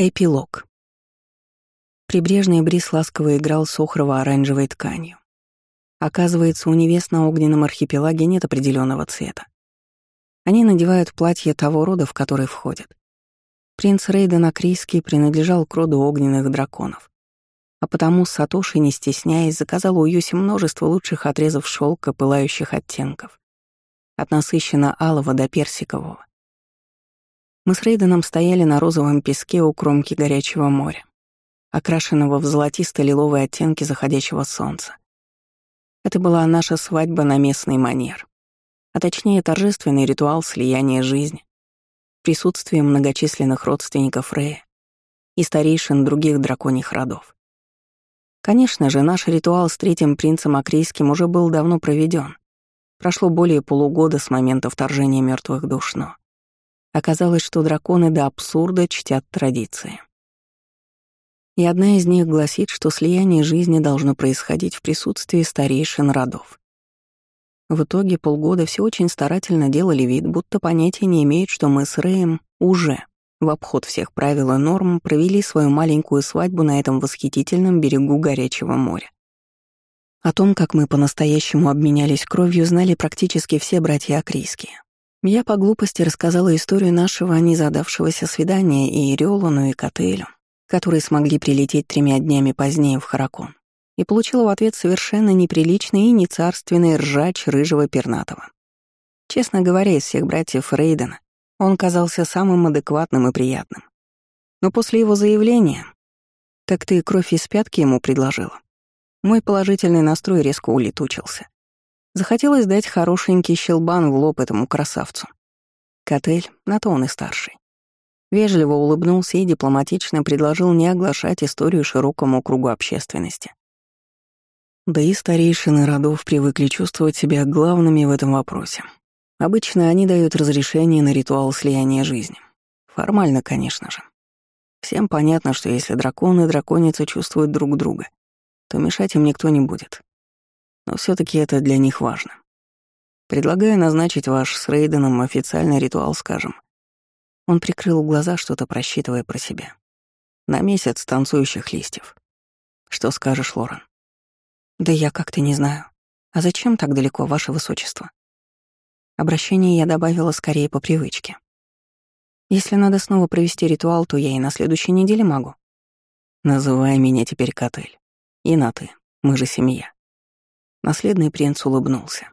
Эпилог. Прибрежный бриз ласково играл с охрово-оранжевой тканью. Оказывается, у невест на огненном архипелаге нет определенного цвета. Они надевают платье того рода, в который входят. Принц Рейден Акрийский принадлежал к роду огненных драконов. А потому Сатоши, не стесняясь, заказал у Юси множество лучших отрезов шелка пылающих оттенков. От насыщенно алого до персикового. Мы с Рейденом стояли на розовом песке у кромки горячего моря, окрашенного в золотисто-лиловые оттенки заходящего солнца. Это была наша свадьба на местный манер, а точнее торжественный ритуал слияния жизни, присутствие многочисленных родственников Рея и старейшин других драконьих родов. Конечно же, наш ритуал с третьим принцем Акрийским уже был давно проведен. Прошло более полугода с момента вторжения мертвых душ, но Оказалось, что драконы до абсурда чтят традиции. И одна из них гласит, что слияние жизни должно происходить в присутствии старейшин родов. В итоге полгода все очень старательно делали вид, будто понятия не имеют, что мы с Рэем уже, в обход всех правил и норм, провели свою маленькую свадьбу на этом восхитительном берегу горячего моря. О том, как мы по-настоящему обменялись кровью, знали практически все братья Акрийские. Я по глупости рассказала историю нашего незадавшегося свидания и Риолану, и Котелю, которые смогли прилететь тремя днями позднее в Харакон, и получила в ответ совершенно неприличный и нецарственный ржач рыжего пернатого. Честно говоря, из всех братьев Рейдена он казался самым адекватным и приятным. Но после его заявления «Так ты кровь из пятки ему предложила?» Мой положительный настрой резко улетучился. Захотелось дать хорошенький щелбан в лоб этому красавцу. Котель, на то он и старший. Вежливо улыбнулся и дипломатично предложил не оглашать историю широкому кругу общественности. Да и старейшины родов привыкли чувствовать себя главными в этом вопросе. Обычно они дают разрешение на ритуал слияния жизни. Формально, конечно же. Всем понятно, что если дракон и драконица чувствуют друг друга, то мешать им никто не будет но все таки это для них важно. Предлагаю назначить ваш с Рейденом официальный ритуал, скажем. Он прикрыл глаза, что-то просчитывая про себя. На месяц танцующих листьев. Что скажешь, Лорен? Да я как-то не знаю. А зачем так далеко, ваше высочество? Обращение я добавила скорее по привычке. Если надо снова провести ритуал, то я и на следующей неделе могу. Называй меня теперь Котель. И на «ты». Мы же семья. Наследный принц улыбнулся.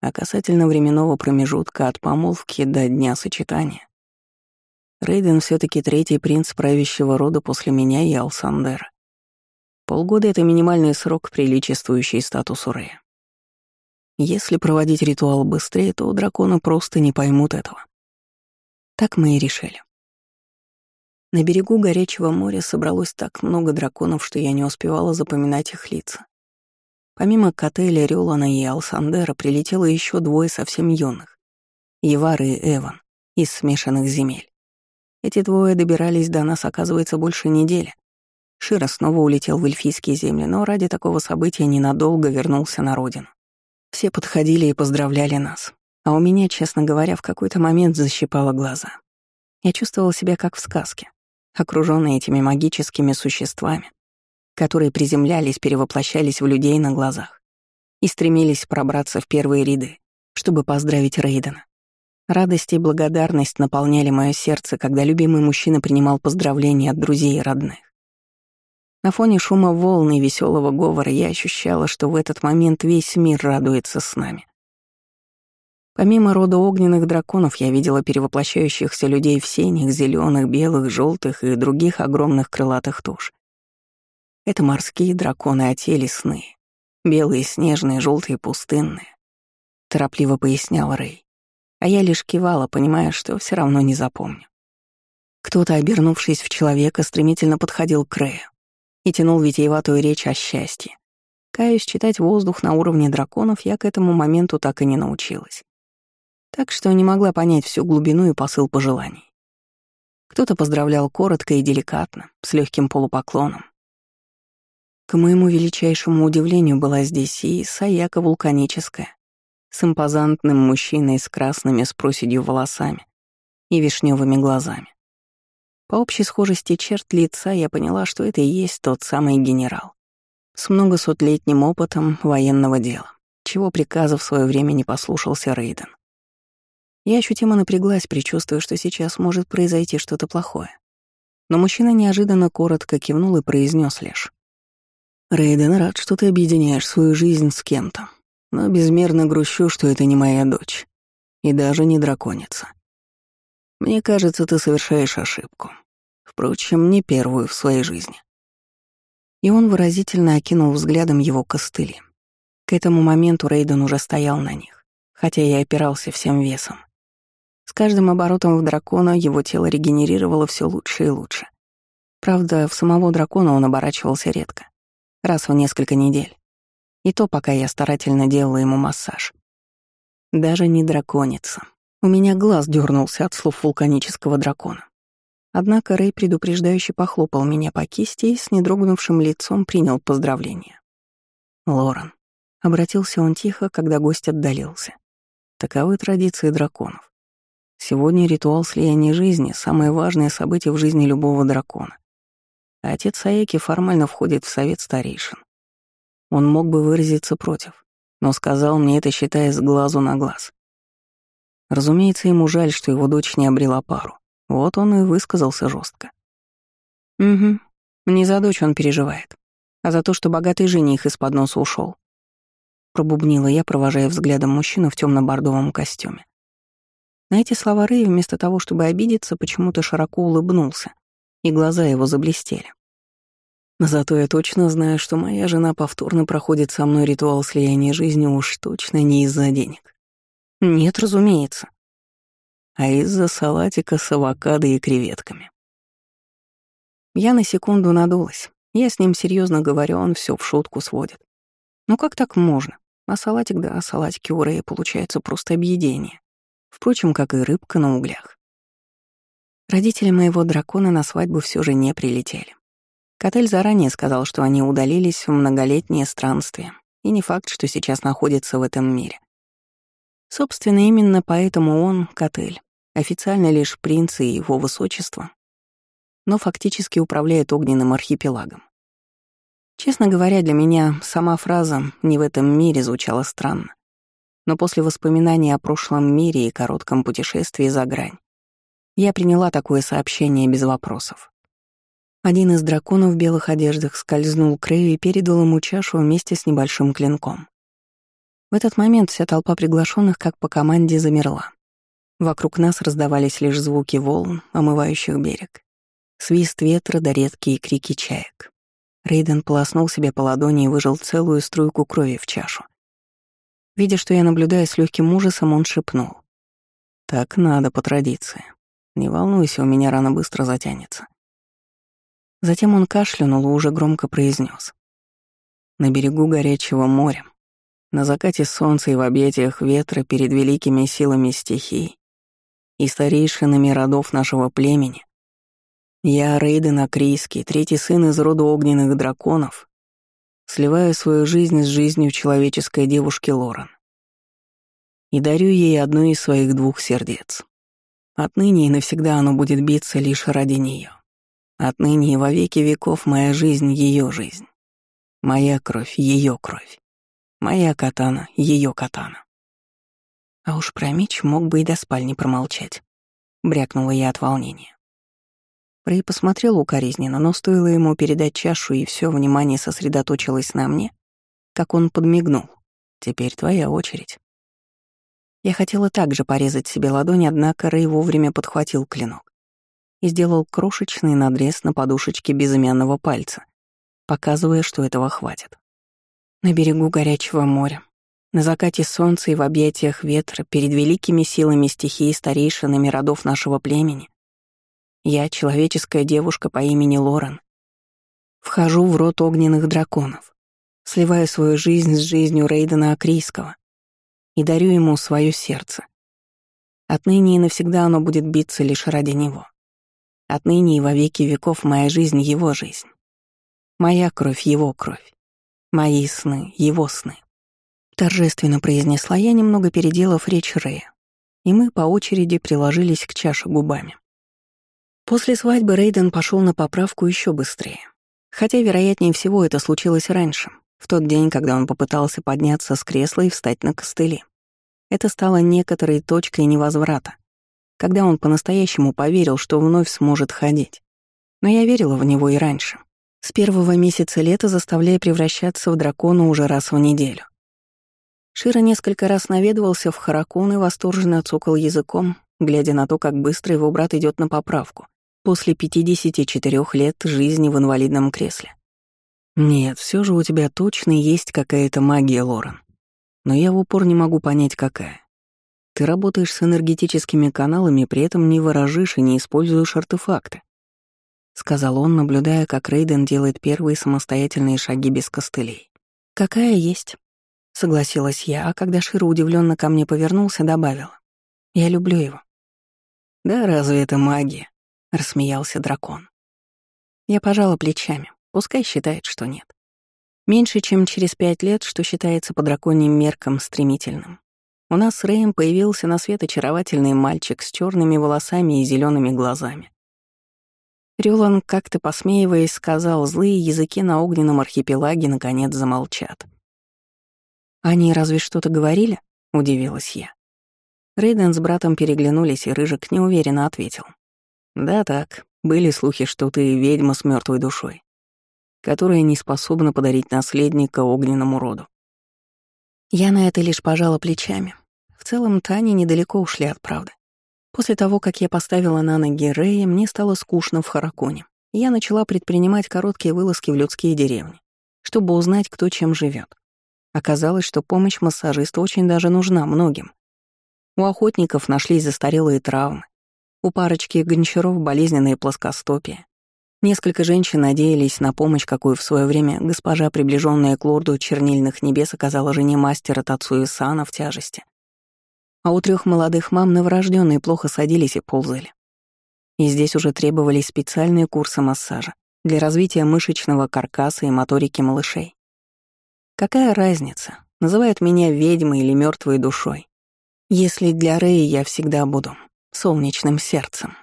А касательно временного промежутка от помолвки до дня сочетания. Рейден все таки третий принц правящего рода после меня и Алсандера. Полгода — это минимальный срок, приличествующий статусу Рея. Если проводить ритуал быстрее, то драконы просто не поймут этого. Так мы и решили. На берегу горячего моря собралось так много драконов, что я не успевала запоминать их лица. Помимо Котеля, Рёлана и Алсандера прилетело еще двое совсем юных — Евар и Эван, из смешанных земель. Эти двое добирались до нас, оказывается, больше недели. Шира снова улетел в эльфийские земли, но ради такого события ненадолго вернулся на родину. Все подходили и поздравляли нас, а у меня, честно говоря, в какой-то момент защипало глаза. Я чувствовала себя как в сказке, окружённая этими магическими существами, которые приземлялись, перевоплощались в людей на глазах и стремились пробраться в первые ряды, чтобы поздравить Рейдена. Радость и благодарность наполняли мое сердце, когда любимый мужчина принимал поздравления от друзей и родных. На фоне шума волны и веселого говора я ощущала, что в этот момент весь мир радуется с нами. Помимо рода огненных драконов, я видела перевоплощающихся людей в синих, зеленых, белых, желтых и других огромных крылатых туш. Это морские драконы, а те лесные. Белые, снежные, желтые, пустынные. Торопливо пояснял Рэй. А я лишь кивала, понимая, что все равно не запомню. Кто-то, обернувшись в человека, стремительно подходил к Рэю и тянул витиеватую речь о счастье. Каюсь, читать воздух на уровне драконов я к этому моменту так и не научилась. Так что не могла понять всю глубину и посыл пожеланий. Кто-то поздравлял коротко и деликатно, с легким полупоклоном, к моему величайшему удивлению была здесь и Саяка вулканическая, с импозантным мужчиной с красными с проседью волосами и вишневыми глазами. По общей схожести черт лица я поняла, что это и есть тот самый генерал. С многосотлетним опытом военного дела, чего приказа в свое время не послушался Рейден. Я ощутимо напряглась, предчувствуя, что сейчас может произойти что-то плохое. Но мужчина неожиданно коротко кивнул и произнес лишь. «Рейден, рад, что ты объединяешь свою жизнь с кем-то, но безмерно грущу, что это не моя дочь, и даже не драконица. Мне кажется, ты совершаешь ошибку. Впрочем, не первую в своей жизни». И он выразительно окинул взглядом его костыли. К этому моменту Рейден уже стоял на них, хотя и опирался всем весом. С каждым оборотом в дракона его тело регенерировало все лучше и лучше. Правда, в самого дракона он оборачивался редко, раз в несколько недель. И то, пока я старательно делала ему массаж. Даже не драконица. У меня глаз дернулся от слов вулканического дракона. Однако Рэй предупреждающе похлопал меня по кисти и с недрогнувшим лицом принял поздравление. «Лорен», — обратился он тихо, когда гость отдалился. «Таковы традиции драконов. Сегодня ритуал слияния жизни — самое важное событие в жизни любого дракона. Отец Саеки формально входит в совет старейшин. Он мог бы выразиться против, но сказал мне это, считая с глазу на глаз. Разумеется, ему жаль, что его дочь не обрела пару. Вот он и высказался жестко. «Угу, не за дочь он переживает, а за то, что богатый жених из-под носа ушел. Пробубнила я, провожая взглядом мужчину в темно бордовом костюме. На эти слова Рэй вместо того, чтобы обидеться, почему-то широко улыбнулся, и глаза его заблестели. Зато я точно знаю, что моя жена повторно проходит со мной ритуал слияния жизни уж точно не из-за денег. Нет, разумеется. А из-за салатика с авокадо и креветками. Я на секунду надулась. Я с ним серьезно говорю, он все в шутку сводит. Ну как так можно? А салатик, да, салатики у Рэя получается просто объедение. Впрочем, как и рыбка на углях. Родители моего дракона на свадьбу все же не прилетели. Котель заранее сказал, что они удалились в многолетнее странствие, и не факт, что сейчас находятся в этом мире. Собственно, именно поэтому он, Котель, официально лишь принц и его высочество, но фактически управляет огненным архипелагом. Честно говоря, для меня сама фраза «не в этом мире» звучала странно но после воспоминаний о прошлом мире и коротком путешествии за грань, я приняла такое сообщение без вопросов. Один из драконов в белых одеждах скользнул к Рэю и передал ему чашу вместе с небольшим клинком. В этот момент вся толпа приглашенных как по команде замерла. Вокруг нас раздавались лишь звуки волн, омывающих берег. Свист ветра да редкие крики чаек. Рейден полоснул себе по ладони и выжил целую струйку крови в чашу. Видя, что я наблюдаю с легким ужасом, он шепнул. «Так надо по традиции. Не волнуйся, у меня рано быстро затянется». Затем он кашлянул и уже громко произнес: «На берегу горячего моря, на закате солнца и в объятиях ветра перед великими силами стихий и старейшинами родов нашего племени, я, Рейден Акрийский, третий сын из рода огненных драконов, сливая свою жизнь с жизнью человеческой девушки Лорен. И дарю ей одно из своих двух сердец. Отныне и навсегда оно будет биться лишь ради нее. Отныне и во веки веков моя жизнь — ее жизнь. Моя кровь — ее кровь. Моя катана — ее катана. А уж про меч мог бы и до спальни промолчать. Брякнула я от волнения. Рэй посмотрел укоризненно, но стоило ему передать чашу, и все внимание сосредоточилось на мне, как он подмигнул. «Теперь твоя очередь». Я хотела также порезать себе ладонь, однако Рэй вовремя подхватил клинок и сделал крошечный надрез на подушечке безымянного пальца, показывая, что этого хватит. На берегу горячего моря, на закате солнца и в объятиях ветра, перед великими силами стихии старейшинами родов нашего племени, я, человеческая девушка по имени Лорен, вхожу в рот огненных драконов, сливаю свою жизнь с жизнью Рейдена Акрийского и дарю ему свое сердце. Отныне и навсегда оно будет биться лишь ради него. Отныне и во веки веков моя жизнь — его жизнь. Моя кровь — его кровь. Мои сны — его сны. Торжественно произнесла я, немного переделав речь Рея, и мы по очереди приложились к чаше губами. После свадьбы Рейден пошел на поправку еще быстрее. Хотя, вероятнее всего, это случилось раньше, в тот день, когда он попытался подняться с кресла и встать на костыли. Это стало некоторой точкой невозврата, когда он по-настоящему поверил, что вновь сможет ходить. Но я верила в него и раньше. С первого месяца лета заставляя превращаться в дракона уже раз в неделю. Шира несколько раз наведывался в Харакун и восторженно цокал языком, глядя на то, как быстро его брат идет на поправку после 54 лет жизни в инвалидном кресле. Нет, все же у тебя точно есть какая-то магия, Лорен. Но я в упор не могу понять, какая. Ты работаешь с энергетическими каналами, при этом не выражишь и не используешь артефакты. Сказал он, наблюдая, как Рейден делает первые самостоятельные шаги без костылей. «Какая есть?» Согласилась я, а когда Шира удивленно ко мне повернулся, добавила. «Я люблю его». «Да разве это магия?» — рассмеялся дракон. Я пожала плечами, пускай считает, что нет. Меньше, чем через пять лет, что считается по драконьим меркам стремительным. У нас с Рэем появился на свет очаровательный мальчик с черными волосами и зелеными глазами. Рюлан, как-то посмеиваясь, сказал, злые языки на огненном архипелаге наконец замолчат. «Они разве что-то говорили?» — удивилась я. Рейден с братом переглянулись, и Рыжик неуверенно ответил. Да так, были слухи, что ты ведьма с мертвой душой, которая не способна подарить наследника огненному роду. Я на это лишь пожала плечами. В целом, Тани недалеко ушли от правды. После того, как я поставила на ноги Рэя, мне стало скучно в Хараконе. Я начала предпринимать короткие вылазки в людские деревни, чтобы узнать, кто чем живет. Оказалось, что помощь массажиста очень даже нужна многим. У охотников нашлись застарелые травмы, у парочки гончаров болезненные плоскостопия. Несколько женщин надеялись на помощь, какую в свое время госпожа, приближенная к лорду чернильных небес, оказала жене мастера Тацуи Сана в тяжести. А у трех молодых мам новорожденные плохо садились и ползали. И здесь уже требовались специальные курсы массажа для развития мышечного каркаса и моторики малышей. Какая разница, называют меня ведьмой или мертвой душой, если для Рэи я всегда буду солнечным сердцем.